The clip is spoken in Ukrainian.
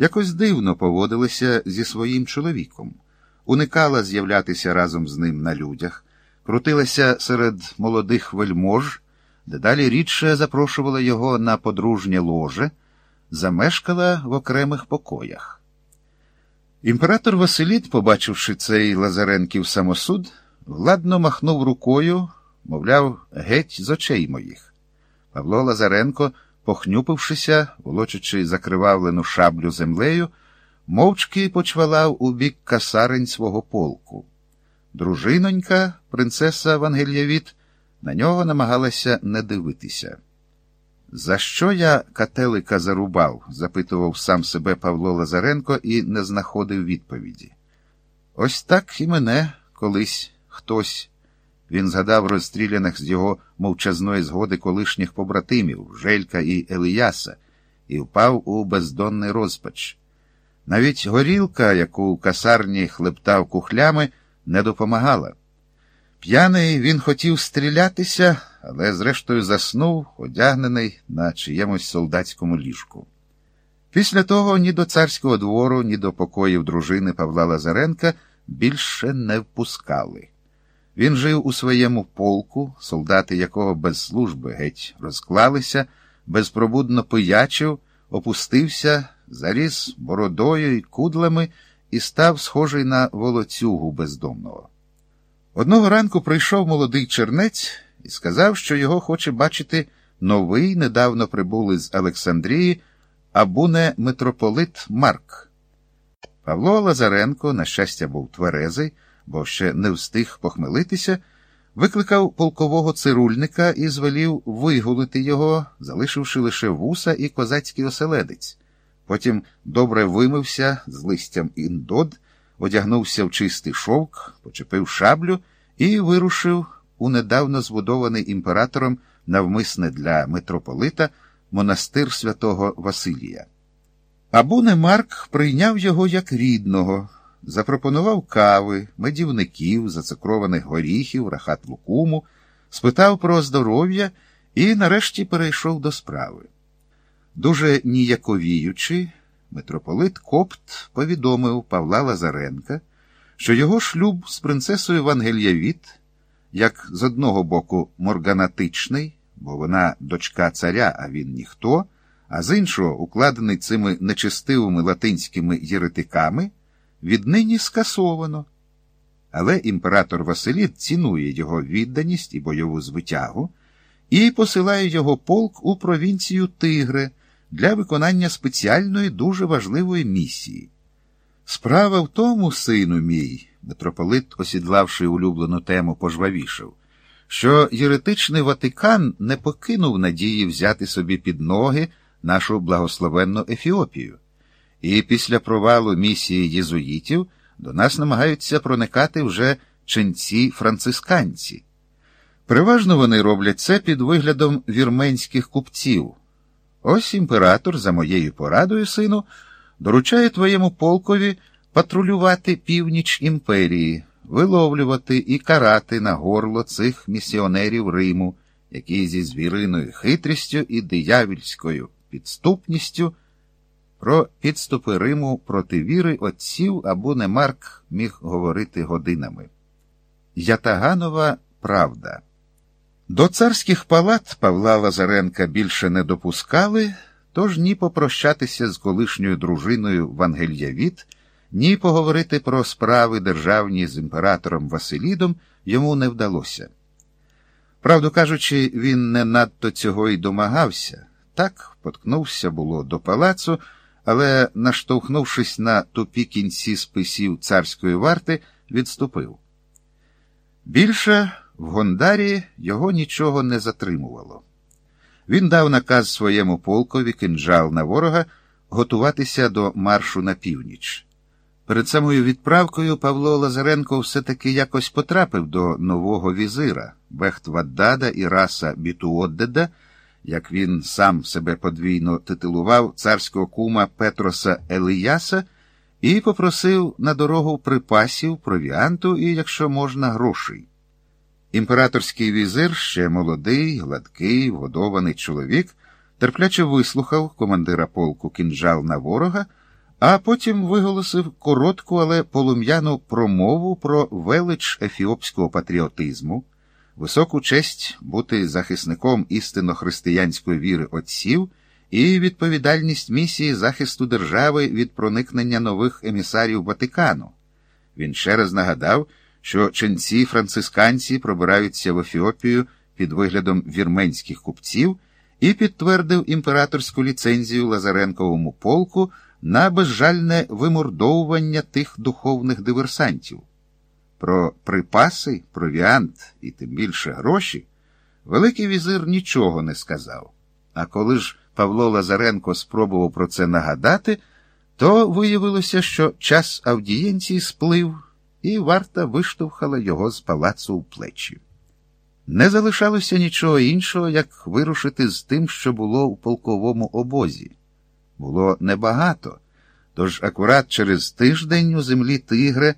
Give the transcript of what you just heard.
якось дивно поводилася зі своїм чоловіком, уникала з'являтися разом з ним на людях, крутилася серед молодих вельмож, дедалі рідше запрошувала його на подружнє ложе, замешкала в окремих покоях. Імператор Василіт, побачивши цей Лазаренків самосуд, владно махнув рукою, мовляв, геть з очей моїх. Павло Лазаренко, похнюпившися, волочачи закривавлену шаблю землею, мовчки почвалав у бік касарень свого полку. Дружинонька, принцеса Вангельявіт, на нього намагалася не дивитися. За що я кателика зарубав? запитував сам себе Павло Лазаренко і не знаходив відповіді. Ось так і мене колись хтось. Він згадав розстріляних з його мовчазної згоди колишніх побратимів Желька і Елияса, і впав у бездонний розпач. Навіть горілка, яку в касарні хлептав кухлями, не допомагала. П'яний він хотів стрілятися, але зрештою заснув, одягнений на чиємусь солдатському ліжку. Після того ні до царського двору, ні до покоїв дружини Павла Лазаренка більше не впускали. Він жив у своєму полку, солдати якого без служби геть розклалися, безпробудно пиячив, опустився, заріс бородою й кудлами і став схожий на волоцюгу бездомного. Одного ранку прийшов молодий чернець і сказав, що його хоче бачити новий, недавно прибулий з Олександрії, абуне митрополит Марк. Павло Лазаренко, на щастя, був тверезий, бо ще не встиг похмелитися, викликав полкового цирульника і звелів вигулити його, залишивши лише вуса і козацький оселедець. Потім добре вимився з листям індод, одягнувся в чистий шовк, почепив шаблю і вирушив у недавно збудований імператором навмисне для митрополита монастир святого Василія. Абуне Марк прийняв його як рідного, запропонував кави, медівників, зацукрованих горіхів, рахат лукуму, спитав про здоров'я і нарешті перейшов до справи. Дуже ніяковіючи, митрополит Копт повідомив Павла Лазаренка, що його шлюб з принцесою Вангельявіт, як з одного боку морганатичний, бо вона дочка царя, а він ніхто, а з іншого, укладений цими нечестивими латинськими єретиками, віднині скасовано. Але імператор Василіт цінує його відданість і бойову звитягу і посилає його полк у провінцію Тигре для виконання спеціальної дуже важливої місії. Справа в тому, сину мій, митрополит, осідлавши улюблену тему, пожвавішав, що єретичний Ватикан не покинув надії взяти собі під ноги нашу благословенну Ефіопію, і після провалу місії єзуїтів до нас намагаються проникати вже ченці францисканці. Переважно вони роблять це під виглядом вірменських купців. Ось імператор, за моєю порадою, сину, доручає твоєму полкові патрулювати північ імперії, виловлювати і карати на горло цих місіонерів Риму, які зі звіриною хитрістю і диявільською підступністю про підступи Риму проти віри отців або Немарк міг говорити годинами. Ятаганова правда. До царських палат Павла Лазаренка більше не допускали, тож ні попрощатися з колишньою дружиною Вангельявіт, ні поговорити про справи державні з імператором Василідом йому не вдалося. Правду кажучи, він не надто цього й домагався. Так, поткнувся було до палацу, але, наштовхнувшись на тупі кінці списів царської варти, відступив. Більше в Гондарі його нічого не затримувало. Він дав наказ своєму полкові кинджал на ворога готуватися до маршу на північ. Перед самою відправкою Павло Лазаренко все-таки якось потрапив до нового візира Бехтваддада і раса Бітуоддеда, як він сам себе подвійно титулував царського кума Петроса Елияса, і попросив на дорогу припасів, провіанту і, якщо можна, грошей. Імператорський візир, ще молодий, гладкий, вгодований чоловік, терпляче вислухав командира полку кінжал на ворога, а потім виголосив коротку, але полум'яну промову про велич ефіопського патріотизму, високу честь бути захисником істинно християнської віри отців і відповідальність місії захисту держави від проникнення нових емісарів Ватикану. Він ще раз нагадав, що ченці францисканці пробираються в Ефіопію під виглядом вірменських купців і підтвердив імператорську ліцензію Лазаренковому полку на безжальне вимордовування тих духовних диверсантів. Про припаси, провіант і тим більше гроші Великий візир нічого не сказав. А коли ж Павло Лазаренко спробував про це нагадати, то виявилося, що час аудієнції сплив, і варта виштовхала його з палацу у плечі. Не залишалося нічого іншого, як вирушити з тим, що було у полковому обозі. Було небагато, тож акурат через тиждень у землі Тигре